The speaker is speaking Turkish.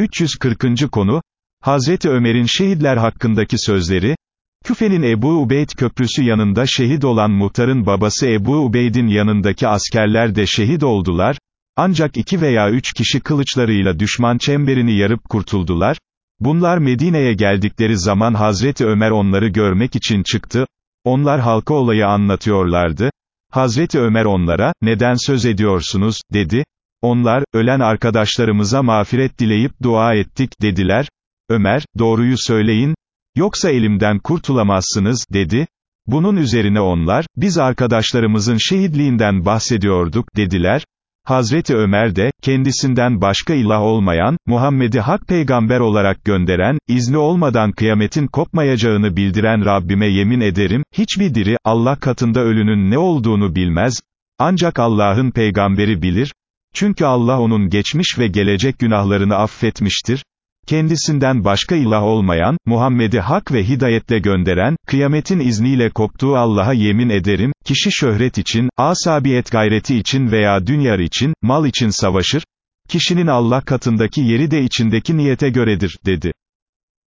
340. konu, Hazreti Ömer'in şehitler hakkındaki sözleri, Küfe'nin Ebu Ubeyd köprüsü yanında şehit olan muhtarın babası Ebu Ubeyd'in yanındaki askerler de şehit oldular, ancak iki veya üç kişi kılıçlarıyla düşman çemberini yarıp kurtuldular, bunlar Medine'ye geldikleri zaman Hazreti Ömer onları görmek için çıktı, onlar halka olayı anlatıyorlardı, Hazreti Ömer onlara, neden söz ediyorsunuz, dedi, onlar, ölen arkadaşlarımıza mağfiret dileyip dua ettik, dediler, Ömer, doğruyu söyleyin, yoksa elimden kurtulamazsınız, dedi, bunun üzerine onlar, biz arkadaşlarımızın şehitliğinden bahsediyorduk, dediler, Hazreti Ömer de, kendisinden başka ilah olmayan, Muhammed'i hak peygamber olarak gönderen, izni olmadan kıyametin kopmayacağını bildiren Rabbime yemin ederim, hiçbir diri, Allah katında ölünün ne olduğunu bilmez, ancak Allah'ın peygamberi bilir, çünkü Allah onun geçmiş ve gelecek günahlarını affetmiştir, kendisinden başka ilah olmayan, Muhammed'i hak ve hidayetle gönderen, kıyametin izniyle koptuğu Allah'a yemin ederim, kişi şöhret için, asabiyet gayreti için veya dünyar için, mal için savaşır, kişinin Allah katındaki yeri de içindeki niyete göredir, dedi.